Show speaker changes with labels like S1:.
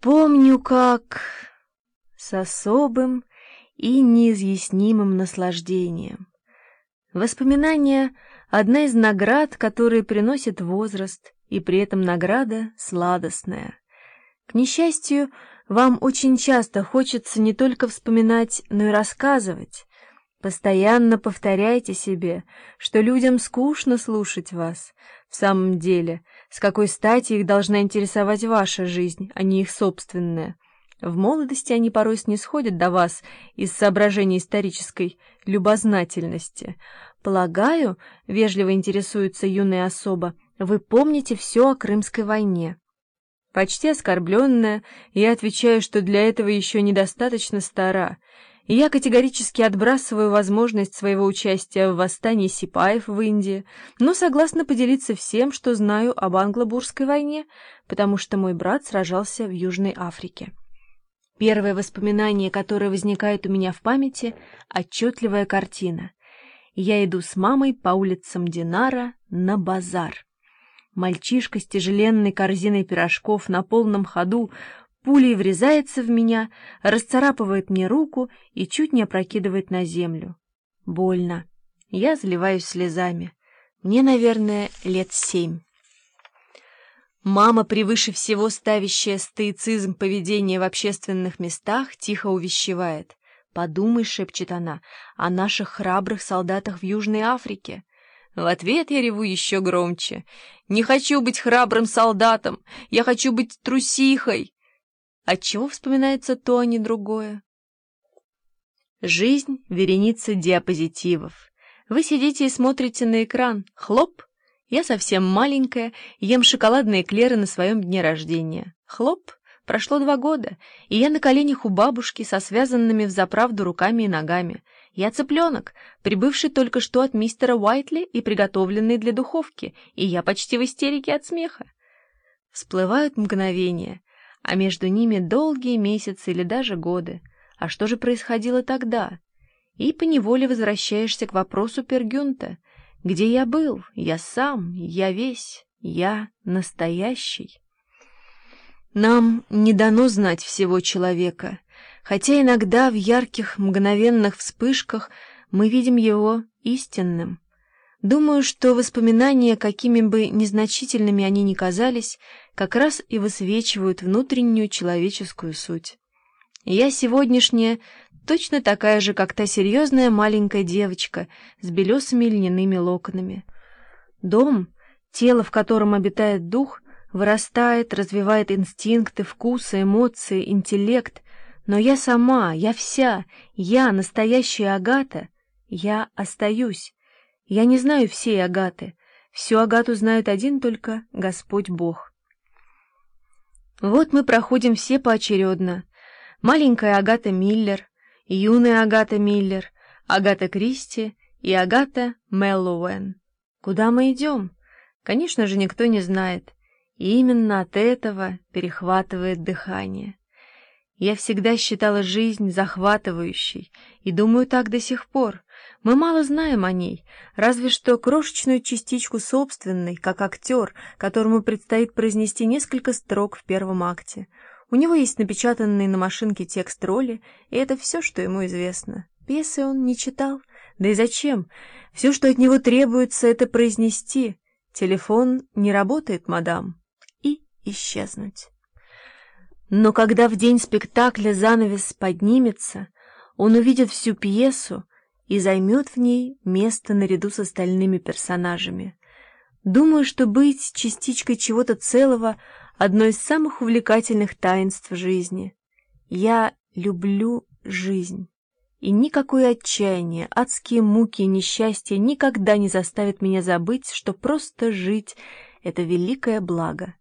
S1: Помню, как с особым и неизъяснимым наслаждением. Воспоминания — одна из наград, которые приносит возраст, и при этом награда сладостная. К несчастью, вам очень часто хочется не только вспоминать, но и рассказывать. Постоянно повторяйте себе, что людям скучно слушать вас. В самом деле, с какой стати их должна интересовать ваша жизнь, а не их собственная? В молодости они порой снисходят до вас из соображений исторической любознательности. Полагаю, вежливо интересуется юная особа, вы помните все о Крымской войне. Почти оскорбленная, я отвечаю, что для этого еще недостаточно стара, я категорически отбрасываю возможность своего участия в восстании сипаев в Индии, но согласна поделиться всем, что знаю об англо-бурской войне, потому что мой брат сражался в Южной Африке. Первое воспоминание, которое возникает у меня в памяти — отчетливая картина. Я иду с мамой по улицам Динара на базар. Мальчишка с тяжеленной корзиной пирожков на полном ходу пулей врезается в меня, расцарапывает мне руку и чуть не опрокидывает на землю. Больно. Я заливаюсь слезами. Мне, наверное, лет семь. Мама, превыше всего ставящая стоицизм поведения в общественных местах, тихо увещевает. «Подумай», — шепчет она, — «о наших храбрых солдатах в Южной Африке». В ответ я реву еще громче. «Не хочу быть храбрым солдатом! Я хочу быть трусихой!» Отчего вспоминается то, а не другое? Жизнь — вереница диапозитивов. Вы сидите и смотрите на экран. Хлоп! Я совсем маленькая, ем шоколадные эклеры на своем дне рождения. Хлоп! Прошло два года, и я на коленях у бабушки со связанными в заправду руками и ногами. Я цыпленок, прибывший только что от мистера Уайтли и приготовленный для духовки, и я почти в истерике от смеха. Всплывают мгновения, а между ними долгие месяцы или даже годы. А что же происходило тогда? И поневоле возвращаешься к вопросу Пергюнта. Где я был? Я сам, я весь, я настоящий. Нам не дано знать всего человека, хотя иногда в ярких мгновенных вспышках мы видим его истинным. Думаю, что воспоминания, какими бы незначительными они ни казались, как раз и высвечивают внутреннюю человеческую суть. Я сегодняшняя точно такая же, как та серьезная маленькая девочка с белесыми льняными локонами. Дом, тело, в котором обитает дух, вырастает, развивает инстинкты, вкусы, эмоции, интеллект, но я сама, я вся, я настоящая Агата, я остаюсь. Я не знаю всей Агаты. Всю Агату знает один только Господь Бог. Вот мы проходим все поочередно. Маленькая Агата Миллер, юная Агата Миллер, Агата Кристи и Агата Меллоуэн. Куда мы идем? Конечно же, никто не знает. И именно от этого перехватывает дыхание. Я всегда считала жизнь захватывающей, и думаю так до сих пор. Мы мало знаем о ней, разве что крошечную частичку собственной, как актер, которому предстоит произнести несколько строк в первом акте. У него есть напечатанный на машинке текст роли, и это все, что ему известно. Пьесы он не читал. Да и зачем? Все, что от него требуется, это произнести. Телефон не работает, мадам. И исчезнуть. Но когда в день спектакля занавес поднимется, он увидит всю пьесу и займет в ней место наряду с остальными персонажами. Думаю, что быть частичкой чего-то целого — одно из самых увлекательных таинств жизни. Я люблю жизнь. И никакое отчаяние, адские муки и несчастья никогда не заставят меня забыть, что просто жить — это великое благо.